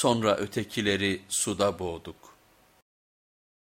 sonra ötekileri suda boğduk.